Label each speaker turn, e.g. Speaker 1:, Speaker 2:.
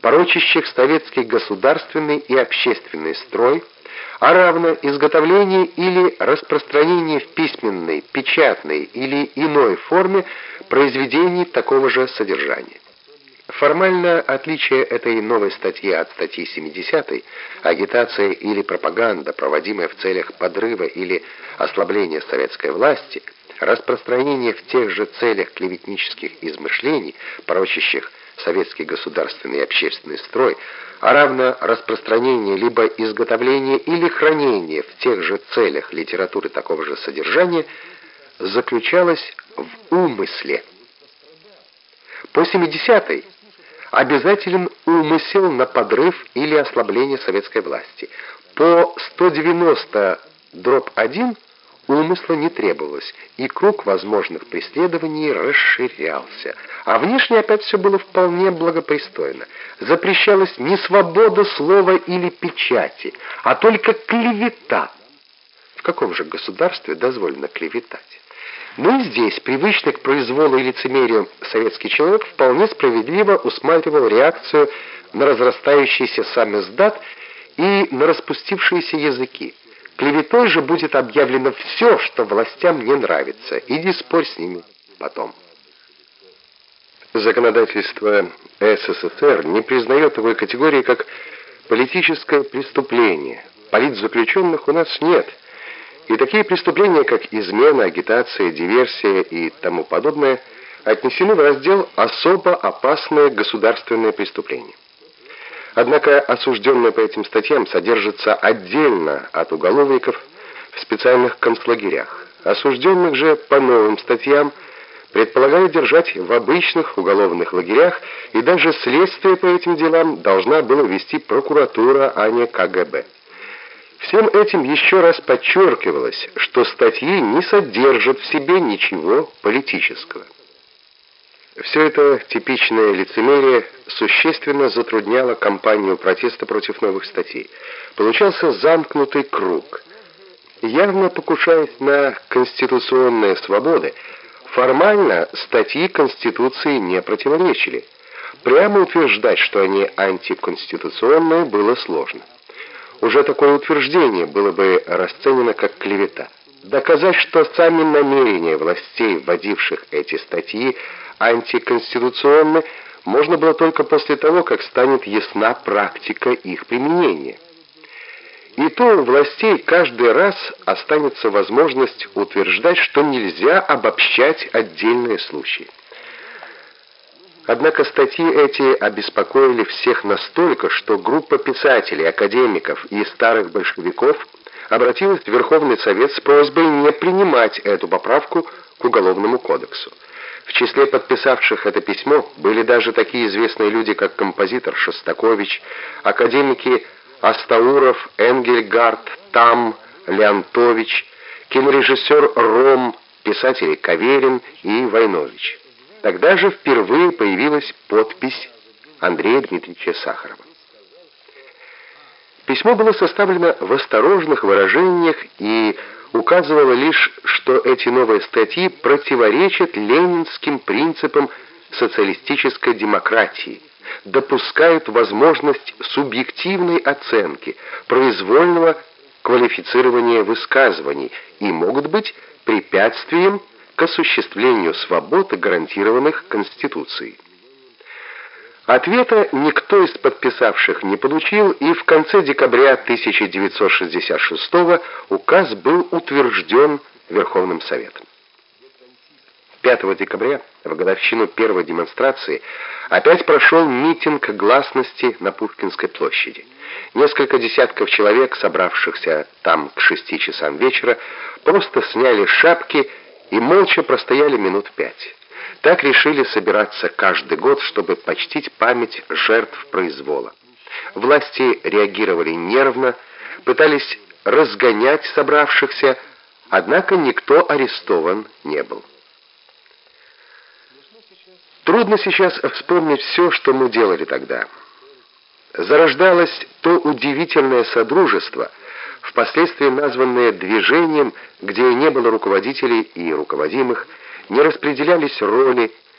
Speaker 1: порочащих советский государственный и общественный строй, а равно изготовление или распространение в письменной, печатной или иной форме произведений такого же содержания. Формально отличие этой новой статьи от статьи 70 агитация или пропаганда, проводимая в целях подрыва или ослабления советской власти, распространение в тех же целях клеветнических измышлений, порочащих советский государственный и общественный строй, а равно распространение либо изготовление или хранение в тех же целях литературы такого же содержания, заключалось в умысле. По 70-й обязателен умысел на подрыв или ослабление советской власти. По 190 дробь 1 умысла не требовалось, и круг возможных преследований расширялся. А внешне опять все было вполне благопристойно. Запрещалась не свобода слова или печати, а только клевета. В каком же государстве дозволено клеветать? Ну и здесь, привычный к произволу и лицемерию советский человек вполне справедливо усматривал реакцию на разрастающийся сам издат и на распустившиеся языки. Клеветой же будет объявлено все, что властям не нравится. Иди спорь с ними потом. Законодательство СССР не признает такой категории, как политическое преступление. Политзаключенных у нас нет. И такие преступления, как измена, агитация, диверсия и тому подобное, отнесены в раздел «Особо опасные государственные преступления». Однако осужденные по этим статьям содержатся отдельно от уголовников в специальных концлагерях. Осужденных же по новым статьям предполагают держать в обычных уголовных лагерях, и даже следствие по этим делам должна была вести прокуратура, а не КГБ. Всем этим еще раз подчеркивалось, что статьи не содержат в себе ничего политического. Все это типичное лицемерие существенно затрудняло кампанию протеста против новых статей. Получался замкнутый круг. Явно покушаясь на конституционные свободы, формально статьи Конституции не противоречили. Прямо утверждать, что они антиконституционные, было сложно. Уже такое утверждение было бы расценено как клевета. Доказать, что сами намерения властей, вводивших эти статьи, антиконституционны, можно было только после того, как станет ясна практика их применения. И то у властей каждый раз останется возможность утверждать, что нельзя обобщать отдельные случаи. Однако статьи эти обеспокоили всех настолько, что группа писателей, академиков и старых большевиков обратилась в Верховный Совет с просьбой не принимать эту поправку к Уголовному кодексу. В числе подписавших это письмо были даже такие известные люди, как композитор Шостакович, академики Астауров, Энгельгард, Там, Леонтович, кинорежиссер Ром, писатели Каверин и Войнович. Тогда же впервые появилась подпись Андрея Дмитриевича Сахарова. Письмо было составлено в осторожных выражениях и указывало лишь, что эти новые статьи противоречат ленинским принципам социалистической демократии, допускают возможность субъективной оценки, произвольного квалифицирования высказываний и могут быть препятствием к осуществлению свобод, гарантированных Конституцией. Ответа никто из подписавших не получил, и в конце декабря 1966 указ был утвержден Верховным Советом. 5 декабря, в годовщину первой демонстрации, опять прошел митинг гласности на Пушкинской площади. Несколько десятков человек, собравшихся там к шести часам вечера, просто сняли шапки и молча простояли минут пять. Так решили собираться каждый год, чтобы почтить память жертв произвола. Власти реагировали нервно, пытались разгонять собравшихся, однако никто арестован не был. Трудно сейчас вспомнить все, что мы делали тогда. Зарождалось то удивительное содружество, впоследствии названное движением, где не было руководителей и руководимых, не распределялись роли,